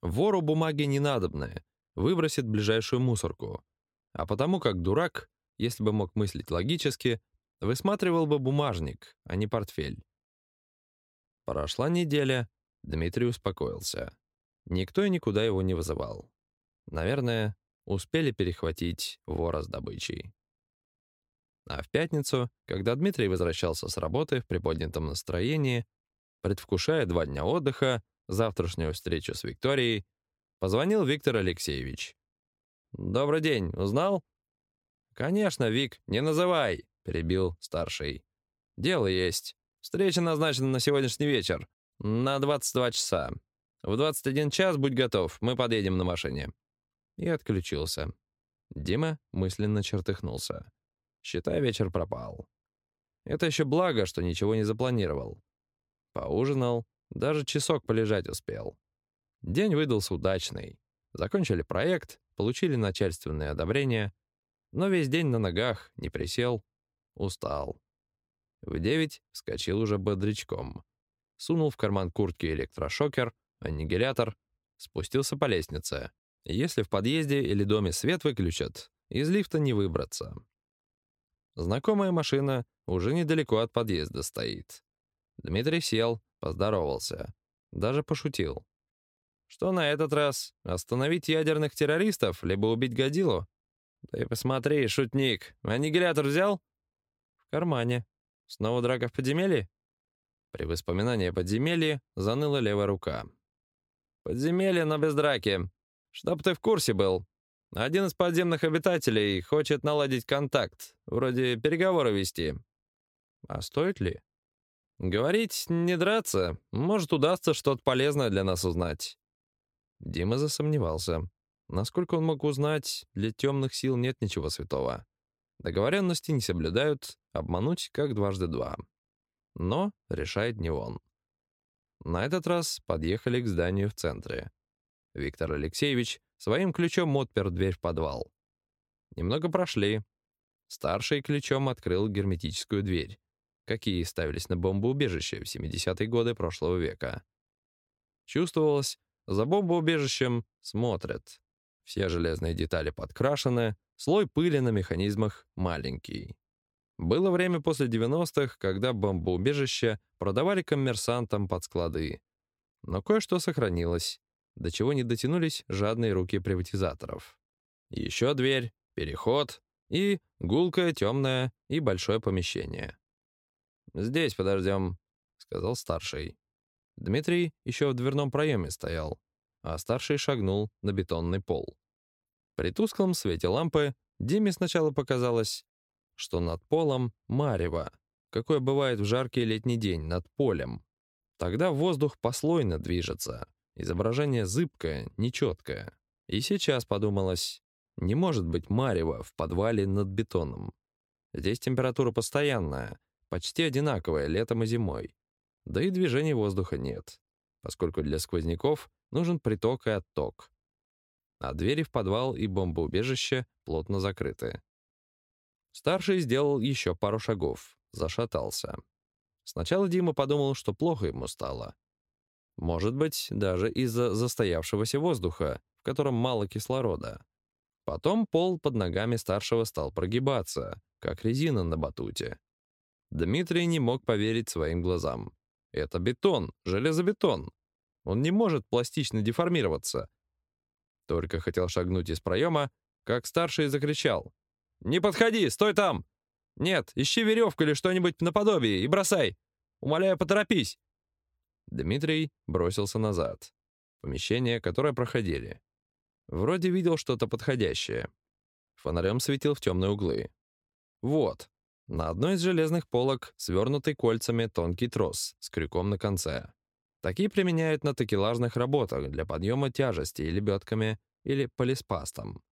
Вору бумаги ненадобные, выбросит ближайшую мусорку. А потому как дурак, если бы мог мыслить логически, Высматривал бы бумажник, а не портфель. Прошла неделя, Дмитрий успокоился. Никто и никуда его не вызывал. Наверное, успели перехватить вора с добычей. А в пятницу, когда Дмитрий возвращался с работы в приподнятом настроении, предвкушая два дня отдыха, завтрашнюю встречу с Викторией, позвонил Виктор Алексеевич. «Добрый день, узнал?» «Конечно, Вик, не называй», — перебил старший. «Дело есть. Встреча назначена на сегодняшний вечер. На 22 часа. В 21 час будь готов, мы подъедем на машине». И отключился. Дима мысленно чертыхнулся. Считай, вечер пропал. Это еще благо, что ничего не запланировал. Поужинал, даже часок полежать успел. День выдался удачный. Закончили проект, получили начальственное одобрение, но весь день на ногах, не присел, устал. В девять вскочил уже бодрячком. Сунул в карман куртки электрошокер, аннигилятор, спустился по лестнице. Если в подъезде или доме свет выключат, из лифта не выбраться. Знакомая машина уже недалеко от подъезда стоит. Дмитрий сел, поздоровался. Даже пошутил. Что на этот раз? Остановить ядерных террористов, либо убить Годилу? Ты посмотри, шутник, аннигилятор взял? В кармане. Снова драка в подземелье? При воспоминании о подземелье заныла левая рука. Подземелье, но без драки. Чтоб ты в курсе был. Один из подземных обитателей хочет наладить контакт, вроде переговоры вести. А стоит ли? Говорить, не драться. Может, удастся что-то полезное для нас узнать. Дима засомневался. Насколько он мог узнать, для темных сил нет ничего святого. Договоренности не соблюдают, обмануть как дважды два. Но решает не он. На этот раз подъехали к зданию в центре. Виктор Алексеевич своим ключом отпер дверь в подвал. Немного прошли. Старший ключом открыл герметическую дверь какие ставились на бомбоубежище в 70-е годы прошлого века. Чувствовалось, за бомбоубежищем смотрят. Все железные детали подкрашены, слой пыли на механизмах маленький. Было время после 90-х, когда бомбоубежища продавали коммерсантам под склады. Но кое-что сохранилось, до чего не дотянулись жадные руки приватизаторов. Еще дверь, переход и гулкое, темное и большое помещение. «Здесь подождем», — сказал старший. Дмитрий еще в дверном проеме стоял, а старший шагнул на бетонный пол. При тусклом свете лампы Диме сначала показалось, что над полом марево, какое бывает в жаркий летний день над полем. Тогда воздух послойно движется, изображение зыбкое, нечеткое. И сейчас подумалось, не может быть марева в подвале над бетоном. Здесь температура постоянная, почти одинаковая летом и зимой. Да и движения воздуха нет, поскольку для сквозняков нужен приток и отток. А двери в подвал и бомбоубежище плотно закрыты. Старший сделал еще пару шагов, зашатался. Сначала Дима подумал, что плохо ему стало. Может быть, даже из-за застоявшегося воздуха, в котором мало кислорода. Потом пол под ногами старшего стал прогибаться, как резина на батуте. Дмитрий не мог поверить своим глазам. Это бетон, железобетон. Он не может пластично деформироваться. Только хотел шагнуть из проема, как старший закричал. «Не подходи, стой там! Нет, ищи веревку или что-нибудь наподобие и бросай! Умоляю, поторопись!» Дмитрий бросился назад. Помещение, которое проходили. Вроде видел что-то подходящее. Фонарем светил в темные углы. Вот, на одной из железных полок свернутый кольцами тонкий трос с крюком на конце. Такие применяют на такелажных работах для подъема тяжести лебедками или полиспастом.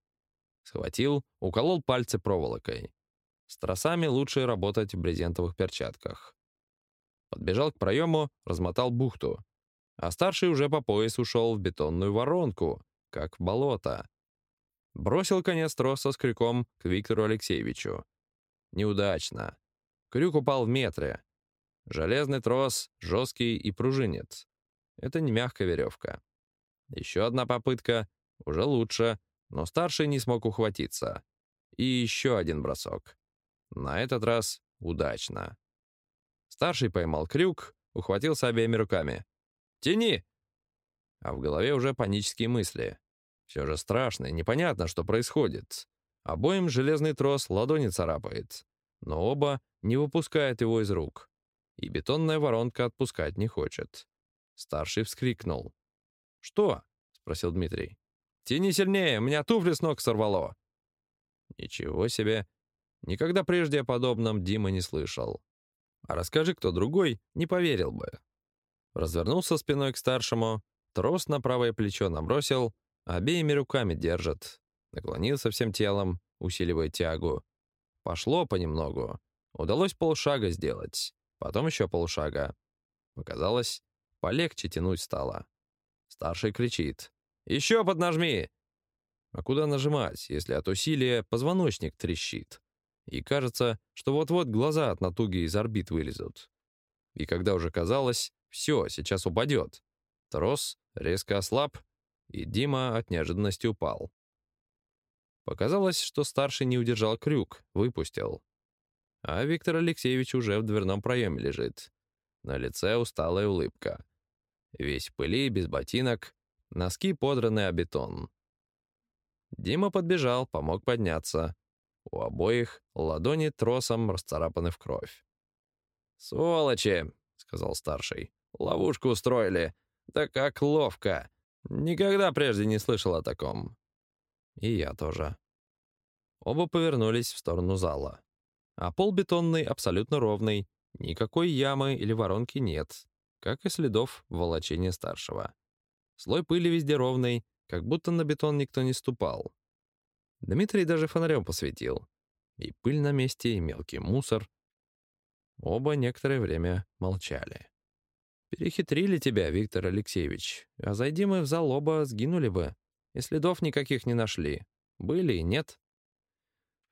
Схватил, уколол пальцы проволокой. С тросами лучше работать в брезентовых перчатках. Подбежал к проему, размотал бухту. А старший уже по пояс ушел в бетонную воронку, как в болото. Бросил конец троса с крюком к Виктору Алексеевичу. Неудачно. Крюк упал в метре. Железный трос жесткий и пружинит. Это не мягкая веревка. Еще одна попытка, уже лучше, но старший не смог ухватиться. И еще один бросок. На этот раз удачно. Старший поймал крюк, ухватился обеими руками. «Тяни!» А в голове уже панические мысли. Все же страшно и непонятно, что происходит. Обоим железный трос ладони царапает, но оба не выпускают его из рук. И бетонная воронка отпускать не хочет. Старший вскрикнул. «Что?» — спросил Дмитрий. «Тяни сильнее, меня туфли с ног сорвало». Ничего себе. Никогда прежде о подобном Дима не слышал. А расскажи кто другой, не поверил бы. Развернулся спиной к старшему, трос на правое плечо набросил, обеими руками держит. Наклонился всем телом, усиливая тягу. Пошло понемногу. Удалось полшага сделать, потом еще полшага. Показалось, полегче тянуть стало. Старший кричит. «Еще поднажми!» А куда нажимать, если от усилия позвоночник трещит? И кажется, что вот-вот глаза от натуги из орбит вылезут. И когда уже казалось, все, сейчас упадет, трос резко ослаб, и Дима от неожиданности упал. Показалось, что старший не удержал крюк, выпустил. А Виктор Алексеевич уже в дверном проеме лежит. На лице усталая улыбка. Весь в пыли, без ботинок, носки подраны о бетон. Дима подбежал, помог подняться. У обоих ладони тросом расцарапаны в кровь. «Сволочи!» — сказал старший. «Ловушку устроили. Да как ловко! Никогда прежде не слышал о таком». И я тоже. Оба повернулись в сторону зала. А пол бетонный абсолютно ровный. Никакой ямы или воронки нет, как и следов волочения старшего. Слой пыли везде ровный, как будто на бетон никто не ступал. Дмитрий даже фонарем посветил. И пыль на месте, и мелкий мусор. Оба некоторое время молчали. «Перехитрили тебя, Виктор Алексеевич. А зайди мы в зал, оба сгинули бы. И следов никаких не нашли. Были и нет».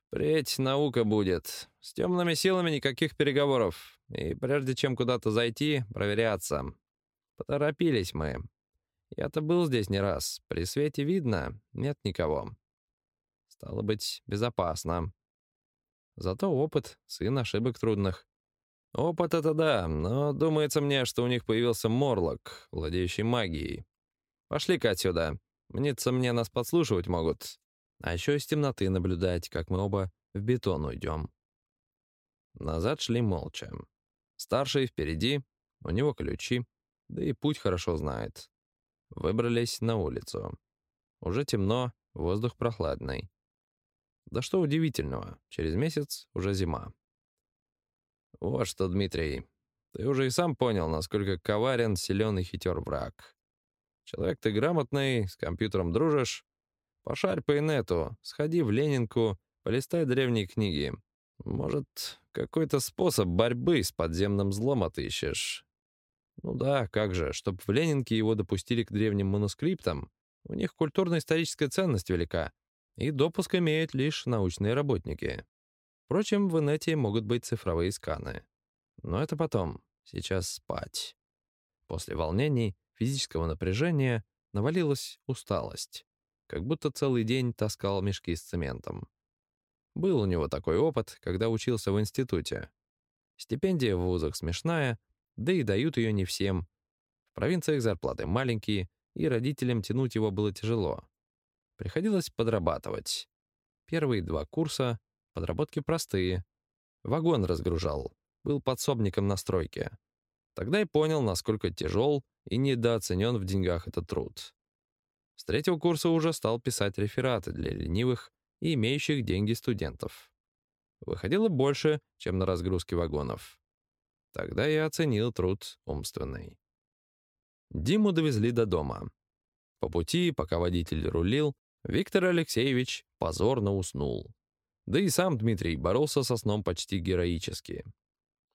«Впредь наука будет. С темными силами никаких переговоров. И прежде чем куда-то зайти, проверяться. Поторопились мы. Я-то был здесь не раз. При свете видно, нет никого. Стало быть, безопасно. Зато опыт, сын ошибок трудных. Опыт — это да, но думается мне, что у них появился Морлок, владеющий магией. Пошли-ка отсюда. Мнится мне, нас подслушивать могут. А еще из темноты наблюдать, как мы оба в бетон уйдем. Назад шли молча. Старший впереди, у него ключи, да и путь хорошо знает. Выбрались на улицу. Уже темно, воздух прохладный. Да что удивительного, через месяц уже зима. Вот что, Дмитрий, ты уже и сам понял, насколько коварен, силен и хитер враг. Человек ты грамотный, с компьютером дружишь. Пошарь по инету, сходи в Ленинку, полистай древние книги. Может, какой-то способ борьбы с подземным злом отыщешь. Ну да, как же, чтоб в Ленинке его допустили к древним манускриптам. У них культурно-историческая ценность велика, и допуск имеют лишь научные работники. Впрочем, в инете могут быть цифровые сканы. Но это потом. Сейчас спать. После волнений, физического напряжения навалилась усталость. Как будто целый день таскал мешки с цементом. Был у него такой опыт, когда учился в институте. Стипендия в вузах смешная, да и дают ее не всем. В провинциях зарплаты маленькие, и родителям тянуть его было тяжело. Приходилось подрабатывать. Первые два курса — подработки простые. Вагон разгружал, был подсобником на стройке. Тогда и понял, насколько тяжел и недооценен в деньгах этот труд. С третьего курса уже стал писать рефераты для ленивых и имеющих деньги студентов. Выходило больше, чем на разгрузке вагонов. Тогда я оценил труд умственный. Диму довезли до дома. По пути, пока водитель рулил, Виктор Алексеевич позорно уснул. Да и сам Дмитрий боролся со сном почти героически.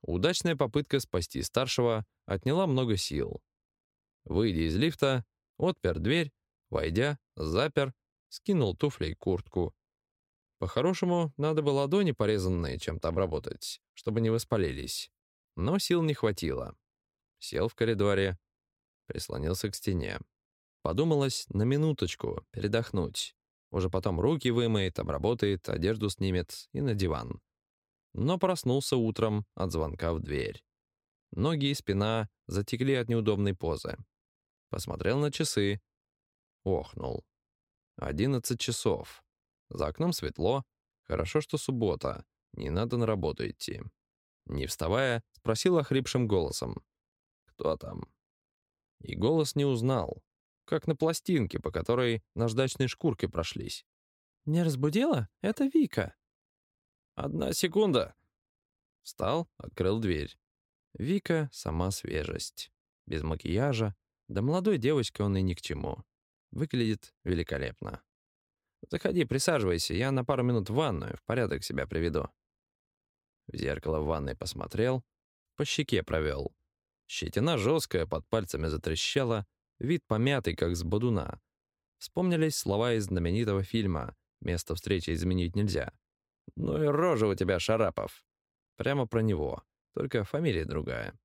Удачная попытка спасти старшего отняла много сил. Выйдя из лифта, отпер дверь, войдя, запер, скинул туфли и куртку. По-хорошему, надо бы ладони порезанные чем-то обработать, чтобы не воспалились. Но сил не хватило. Сел в коридоре, прислонился к стене. Подумалось на минуточку передохнуть. Уже потом руки вымоет, обработает, одежду снимет и на диван. Но проснулся утром от звонка в дверь. Ноги и спина затекли от неудобной позы. Посмотрел на часы. Охнул. Одиннадцать часов. За окном светло. Хорошо, что суббота. Не надо на работу идти. Не вставая, спросил охрипшим голосом. «Кто там?» И голос не узнал, как на пластинке, по которой наждачной шкуркой прошлись. «Не разбудила? Это Вика». «Одна секунда». Встал, открыл дверь. Вика — сама свежесть. Без макияжа. Да молодой девочке он и ни к чему. Выглядит великолепно. «Заходи, присаживайся, я на пару минут в ванную, в порядок себя приведу». В зеркало в ванной посмотрел, по щеке провел. Щетина жесткая, под пальцами затрещала, вид помятый, как с бодуна. Вспомнились слова из знаменитого фильма «Место встречи изменить нельзя». «Ну и рожа у тебя, Шарапов!» Прямо про него, только фамилия другая.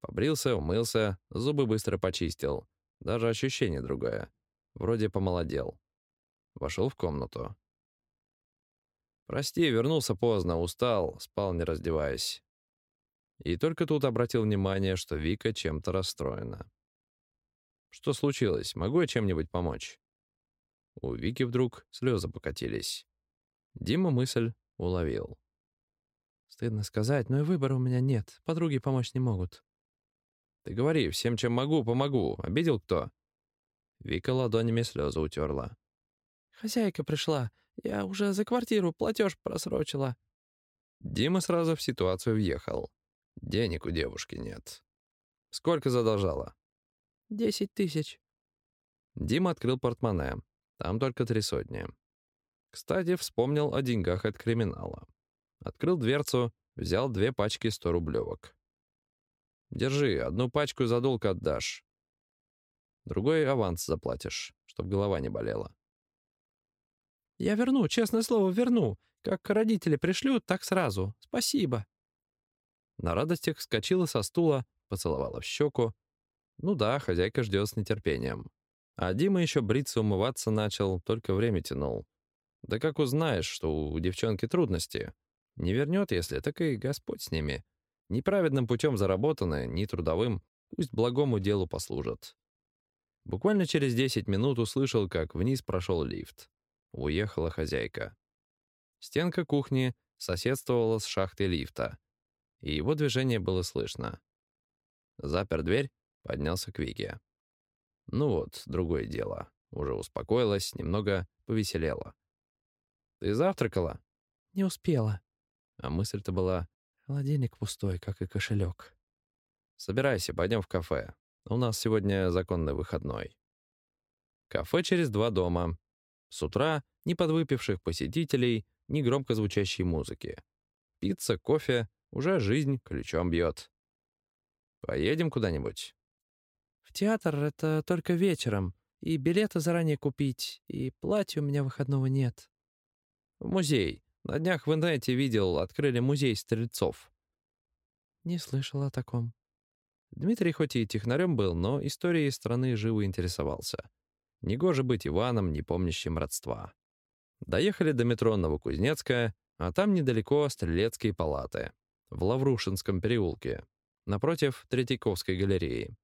Побрился, умылся, зубы быстро почистил. Даже ощущение другое. Вроде помолодел. Вошел в комнату. «Прости, вернулся поздно, устал, спал не раздеваясь». И только тут обратил внимание, что Вика чем-то расстроена. «Что случилось? Могу я чем-нибудь помочь?» У Вики вдруг слезы покатились. Дима мысль уловил. «Стыдно сказать, но и выбора у меня нет. Подруги помочь не могут». «Ты говори, всем, чем могу, помогу. Обидел кто?» Вика ладонями слезы утерла. «Хозяйка пришла. Я уже за квартиру платеж просрочила». Дима сразу в ситуацию въехал. Денег у девушки нет. Сколько задолжала? Десять тысяч. Дима открыл портмоне. Там только три сотни. Кстати, вспомнил о деньгах от криминала. Открыл дверцу, взял две пачки сто рублевок. Держи, одну пачку за долг отдашь. Другой аванс заплатишь, чтоб голова не болела. Я верну, честное слово, верну. Как родители пришлют, так сразу. Спасибо. На радостях вскочила со стула, поцеловала в щеку. Ну да, хозяйка ждет с нетерпением. А Дима еще бриться умываться начал, только время тянул. Да как узнаешь, что у девчонки трудности? Не вернет, если, так и Господь с ними. Неправедным путем заработанное, не трудовым, пусть благому делу послужат. Буквально через 10 минут услышал, как вниз прошел лифт. Уехала хозяйка. Стенка кухни соседствовала с шахтой лифта, и его движение было слышно. Запер дверь, поднялся к Вике. Ну вот, другое дело. Уже успокоилась, немного повеселела. «Ты завтракала?» «Не успела». А мысль-то была... «Холодильник пустой, как и кошелек». «Собирайся, пойдем в кафе. У нас сегодня законный выходной». Кафе через два дома, с утра ни подвыпивших посетителей, ни громко звучащей музыки. Пицца, кофе, уже жизнь ключом бьет. Поедем куда-нибудь? В театр это только вечером. И билеты заранее купить, и платья у меня выходного нет. В музей. На днях в интернете видел, открыли музей стрельцов. Не слышал о таком. Дмитрий хоть и технарем был, но историей страны живо интересовался. Негоже быть Иваном, не помнящим родства. Доехали до метро Новокузнецкая, а там недалеко Стрелецкие палаты, в Лаврушинском переулке, напротив Третьяковской галереи.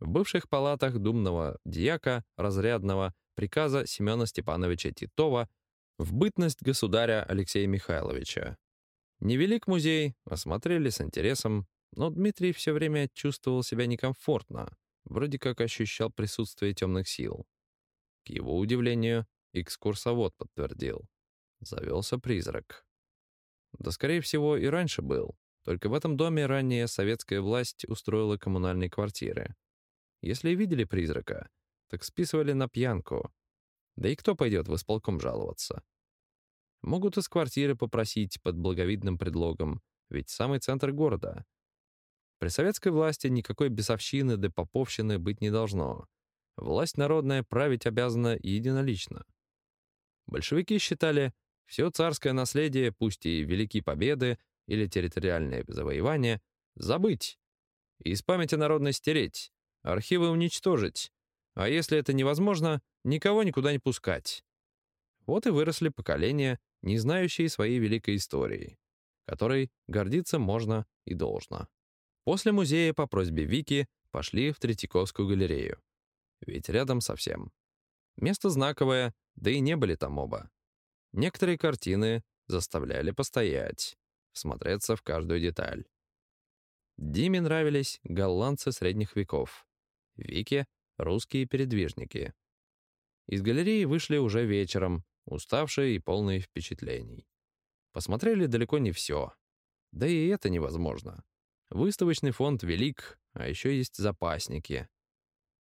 В бывших палатах думного дьяка разрядного приказа Семена Степановича Титова в бытность государя Алексея Михайловича. Невелик музей, осмотрели с интересом, но Дмитрий все время чувствовал себя некомфортно, вроде как ощущал присутствие темных сил. К его удивлению, экскурсовод подтвердил. Завелся призрак. Да, скорее всего, и раньше был. Только в этом доме ранее советская власть устроила коммунальные квартиры. Если видели призрака, так списывали на пьянку. Да и кто пойдет в исполком жаловаться? Могут из квартиры попросить под благовидным предлогом, ведь самый центр города. При советской власти никакой бесовщины да поповщины быть не должно. Власть народная править обязана единолично. Большевики считали, все царское наследие, пусть и великие победы или территориальные завоевания, забыть, из памяти народной стереть, архивы уничтожить, а если это невозможно, никого никуда не пускать. Вот и выросли поколения, не знающие своей великой истории. которой гордиться можно и должно. После музея по просьбе Вики пошли в Третьяковскую галерею. Ведь рядом совсем. Место знаковое, да и не были там оба. Некоторые картины заставляли постоять, всмотреться в каждую деталь. Диме нравились голландцы средних веков, Вике — русские передвижники. Из галереи вышли уже вечером, уставшие и полные впечатлений. Посмотрели далеко не все. Да и это невозможно. Выставочный фонд велик, а еще есть запасники.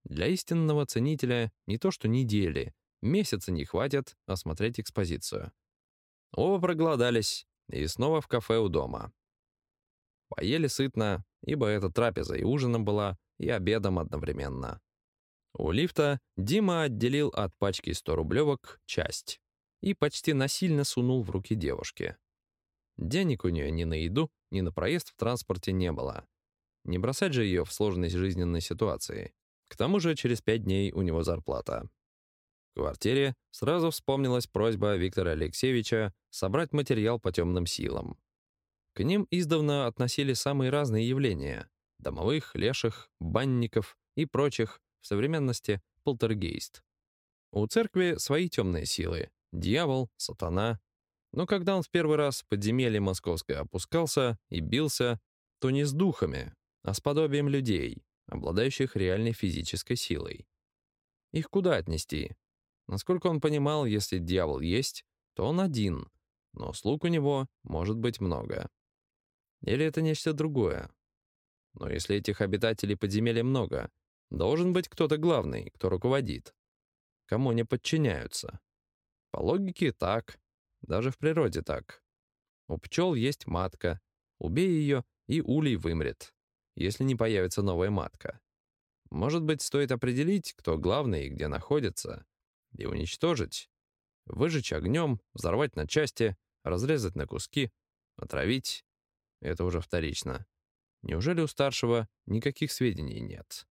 Для истинного ценителя не то что недели, месяца не хватит осмотреть экспозицию. Оба проголодались, и снова в кафе у дома. Поели сытно, ибо эта трапеза и ужином была, и обедом одновременно. У лифта Дима отделил от пачки 100-рублевок часть и почти насильно сунул в руки девушки. Денег у нее ни на еду, ни на проезд в транспорте не было. Не бросать же ее в сложной жизненной ситуации. К тому же через пять дней у него зарплата. В квартире сразу вспомнилась просьба Виктора Алексеевича собрать материал по темным силам. К ним издавна относили самые разные явления — домовых, леших, банников и прочих, в современности — полтергейст. У церкви свои темные силы — дьявол, сатана. Но когда он в первый раз в подземелье московское опускался и бился, то не с духами, а с подобием людей, обладающих реальной физической силой. Их куда отнести? Насколько он понимал, если дьявол есть, то он один, но слуг у него может быть много. Или это нечто другое? Но если этих обитателей подземелья много, должен быть кто-то главный, кто руководит. Кому они подчиняются? По логике так. Даже в природе так. У пчел есть матка. Убей ее, и улей вымрет, если не появится новая матка. Может быть, стоит определить, кто главный и где находится, и уничтожить, выжечь огнем, взорвать на части, разрезать на куски, отравить, это уже вторично. Неужели у старшего никаких сведений нет?